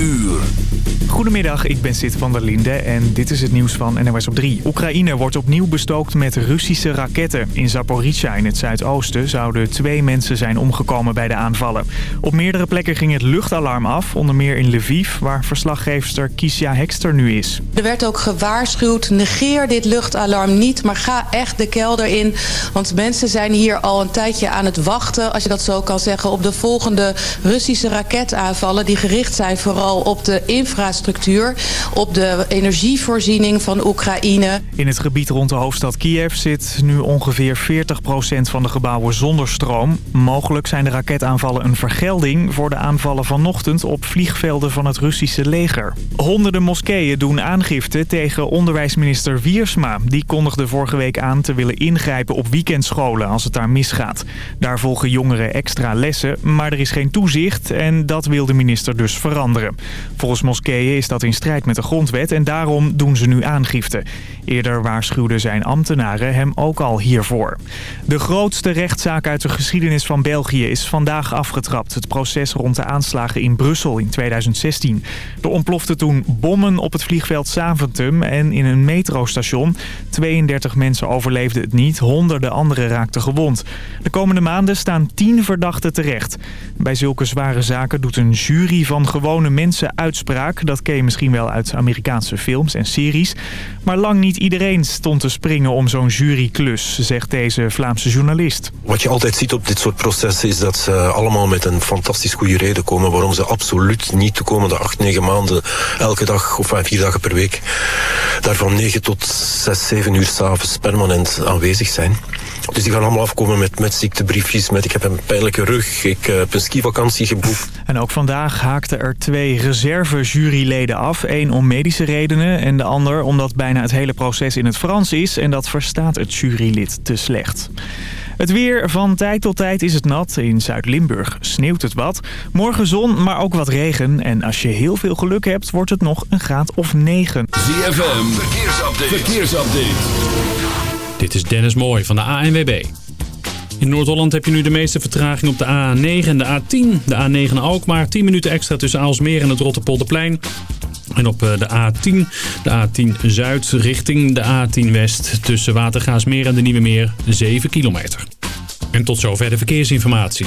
uur. Goedemiddag, ik ben Sid van der Linde en dit is het nieuws van NOS op 3. Oekraïne wordt opnieuw bestookt met Russische raketten. In Zaporizhia in het zuidoosten zouden twee mensen zijn omgekomen bij de aanvallen. Op meerdere plekken ging het luchtalarm af, onder meer in Lviv... waar verslaggeefster Kisha Hekster nu is. Er werd ook gewaarschuwd, negeer dit luchtalarm niet... maar ga echt de kelder in, want mensen zijn hier al een tijdje aan het wachten... als je dat zo kan zeggen, op de volgende Russische raketaanvallen... die gericht zijn vooral op de infrastructuur op de energievoorziening van Oekraïne. In het gebied rond de hoofdstad Kiev zit nu ongeveer 40% van de gebouwen zonder stroom. Mogelijk zijn de raketaanvallen een vergelding voor de aanvallen vanochtend op vliegvelden van het Russische leger. Honderden moskeeën doen aangifte tegen onderwijsminister Wiersma. Die kondigde vorige week aan te willen ingrijpen op weekendscholen als het daar misgaat. Daar volgen jongeren extra lessen, maar er is geen toezicht en dat wil de minister dus veranderen. Volgens moskeeën is dat in strijd met de grondwet en daarom doen ze nu aangifte. Eerder waarschuwden zijn ambtenaren hem ook al hiervoor. De grootste rechtszaak uit de geschiedenis van België is vandaag afgetrapt. Het proces rond de aanslagen in Brussel in 2016. Er ontplofte toen bommen op het vliegveld Zaventem en in een metrostation. 32 mensen overleefden het niet, honderden anderen raakten gewond. De komende maanden staan 10 verdachten terecht. Bij zulke zware zaken doet een jury van gewone mensen uitspraak. Dat ken je misschien wel uit Amerikaanse films en series. Maar lang niet iedereen stond te springen om zo'n juryklus, zegt deze Vlaamse journalist. Wat je altijd ziet op dit soort processen is dat ze allemaal met een fantastisch goede reden komen... waarom ze absoluut niet de komende acht, negen maanden elke dag of vier dagen per week... daarvan negen tot zes, zeven uur s'avonds permanent aanwezig zijn. Dus die gaan allemaal afkomen met, met ziektebriefjes, met ik heb een pijnlijke rug, ik heb een skivakantie geboekt. En ook vandaag haakten er twee reserve-juryleden af. Eén om medische redenen en de ander omdat bijna het hele proces in het Frans is... en dat verstaat het jurylid te slecht. Het weer van tijd tot tijd is het nat. In Zuid-Limburg sneeuwt het wat. Morgen zon, maar ook wat regen. En als je heel veel geluk hebt, wordt het nog een graad of 9. ZFM, verkeersupdate. verkeersupdate. Dit is Dennis Mooij van de ANWB. In Noord-Holland heb je nu de meeste vertraging op de A9 en de A10. De A9 Alkmaar, 10 minuten extra tussen Aalsmeer en het Rotterpolderplein. En op de A10, de A10 Zuid richting de A10 West tussen Watergaasmeer en de Nieuwe Meer 7 kilometer. En tot zover de verkeersinformatie.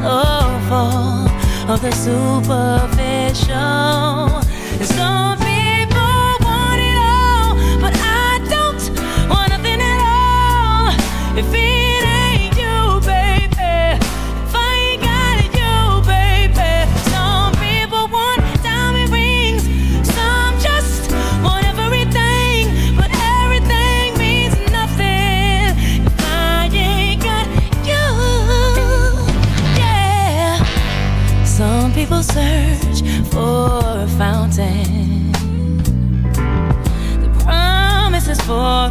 so of the superficial. Some search for a fountain. The promises for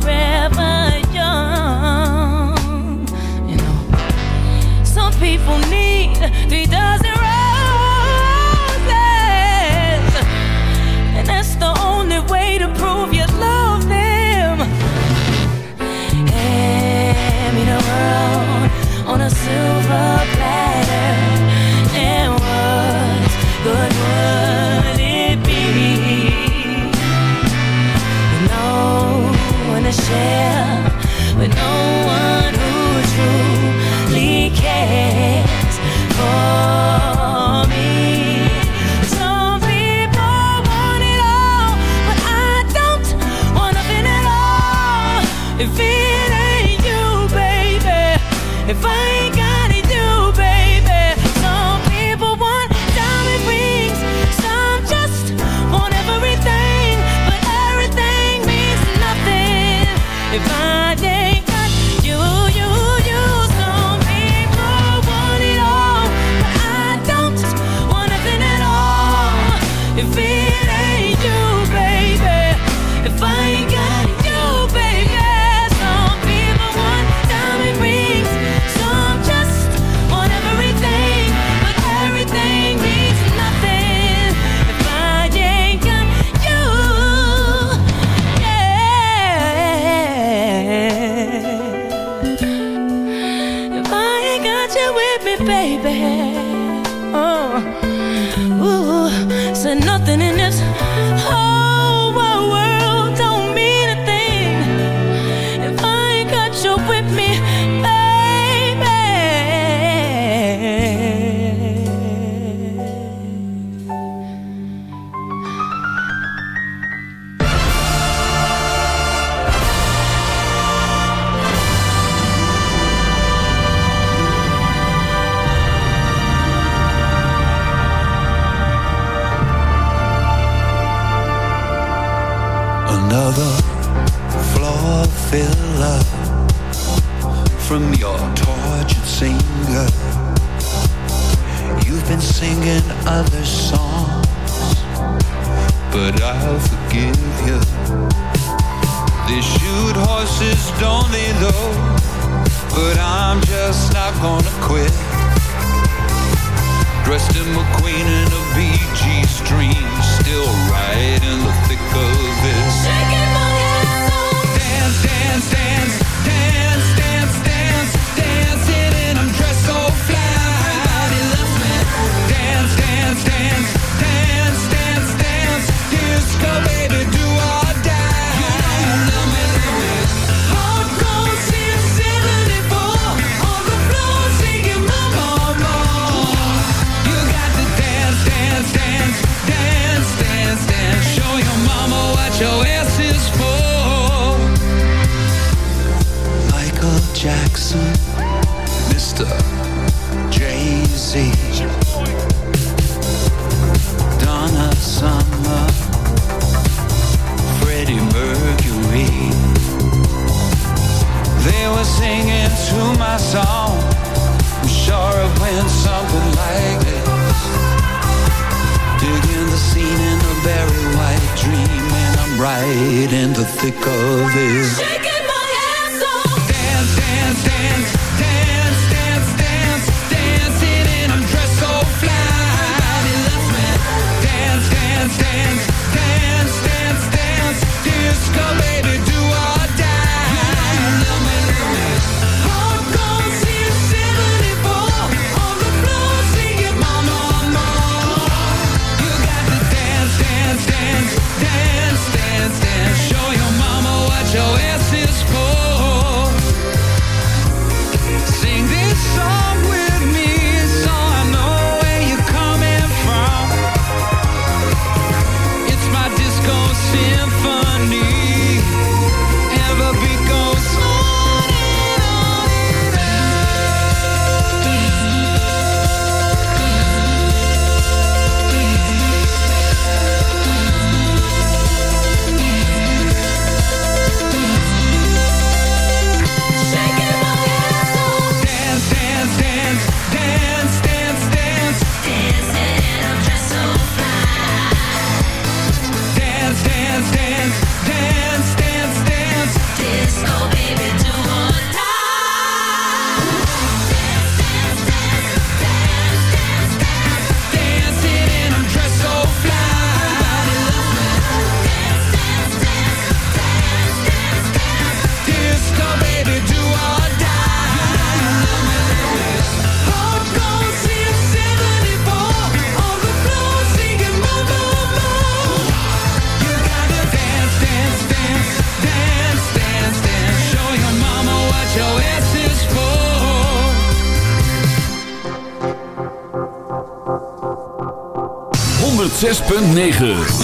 share. but I'll forgive you. They shoot horses, don't they, though? But I'm just not gonna quit. Dressed in McQueen and a BG stream, still right in the thick of it. they were singing to my song. I'm sure it went something like this. Digging the scene in a very white dream, and I'm right in the thick of it. Shaking my ass off. Dance, dance, dance, dance, dance, dance, dancing, and I'm dressed so fly. It loves me. Dance, dance, dance, dance, dance, dance, disco. Baby. 6.9.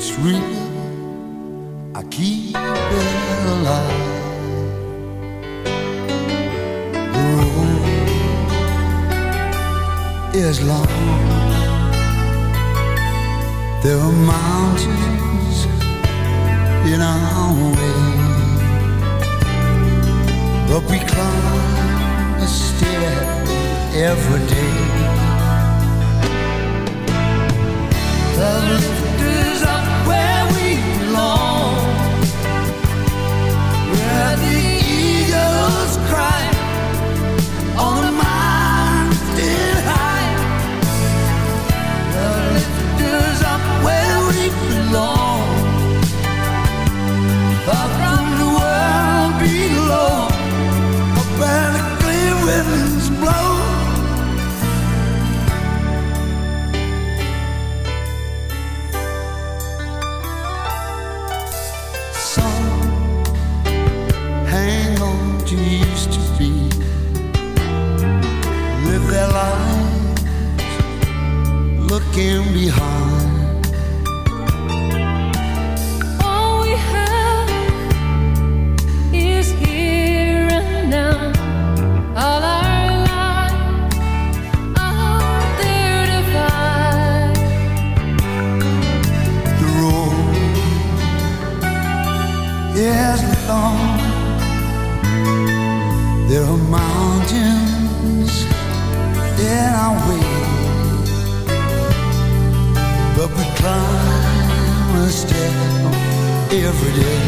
it's real, I keep it alive. The road is long, there are mountains in our way, but we climb a stair every day. Lovely can be hard. we're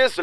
just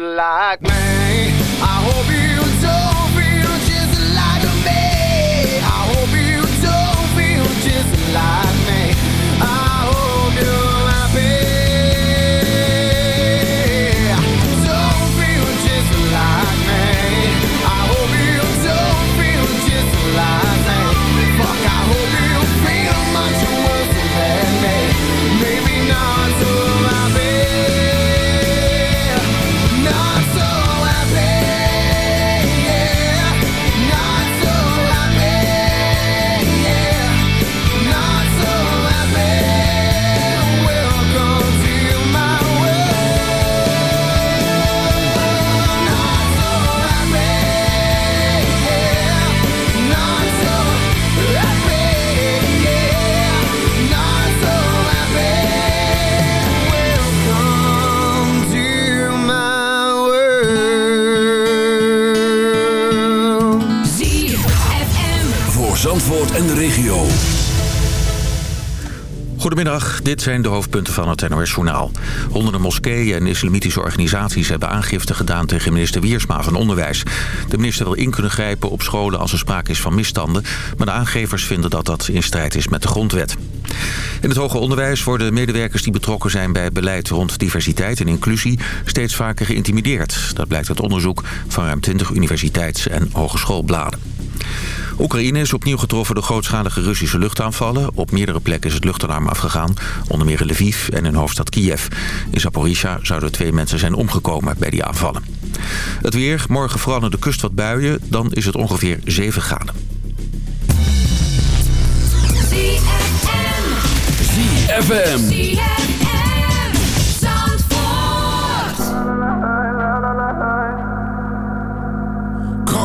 dit zijn de hoofdpunten van het NOS-journaal. Honderden moskeeën en islamitische organisaties hebben aangifte gedaan tegen minister Wiersma van Onderwijs. De minister wil in kunnen grijpen op scholen als er sprake is van misstanden... maar de aangevers vinden dat dat in strijd is met de grondwet. In het hoger onderwijs worden medewerkers die betrokken zijn bij beleid rond diversiteit en inclusie steeds vaker geïntimideerd. Dat blijkt uit onderzoek van ruim 20 universiteits- en hogeschoolbladen. Oekraïne is opnieuw getroffen door grootschalige Russische luchtaanvallen. Op meerdere plekken is het luchtalarm afgegaan. Onder meer in Lviv en in hoofdstad Kiev. In Zaporizhia zouden twee mensen zijn omgekomen bij die aanvallen. Het weer, morgen vooral aan de kust wat buien. Dan is het ongeveer 7 graden. ZFM.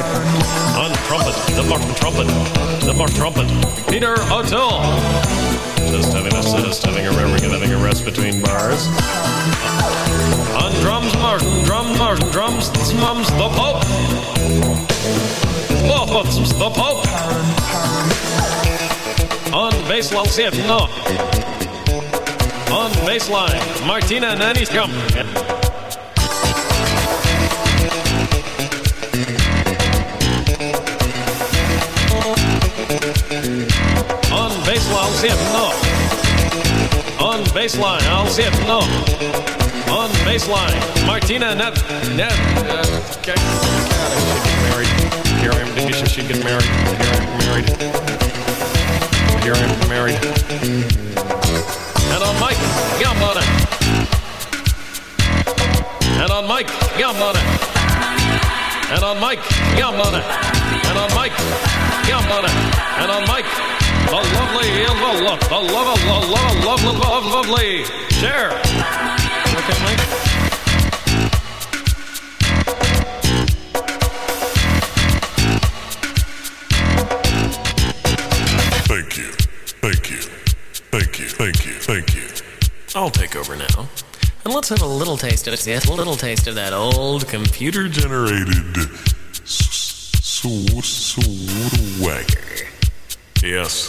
Okay. On trumpet, the Martin trumpet, the Martin trumpet, Peter O'Toole. Just having a just having a having having a rest between bars. On drums, Martin, drum, Martin, drums, mums, the Pope. It's the Pope. On bass, I'll see it, no. On baseline, Martina Nanny's come. Baseline, I'll see it, no. On baseline, I'll see it, no. On baseline, Martina Net. Net. Uh, okay. Married. Here I am. You should get married? Here I am married. Here I am married. And on Mike, yum on it. And on Mike, yum on it. And on Mike, yum on it. And on Mike, yum on it. And on Mike, the lovely, the love, the love, the love, love, love, love, lovely. Share. Okay, Mike. Thank you. Thank you. Thank you. Thank you. Thank you. I'll take over now. And let's have a little taste of it. Yes, a little taste of that old computer Generated swagger. Yes.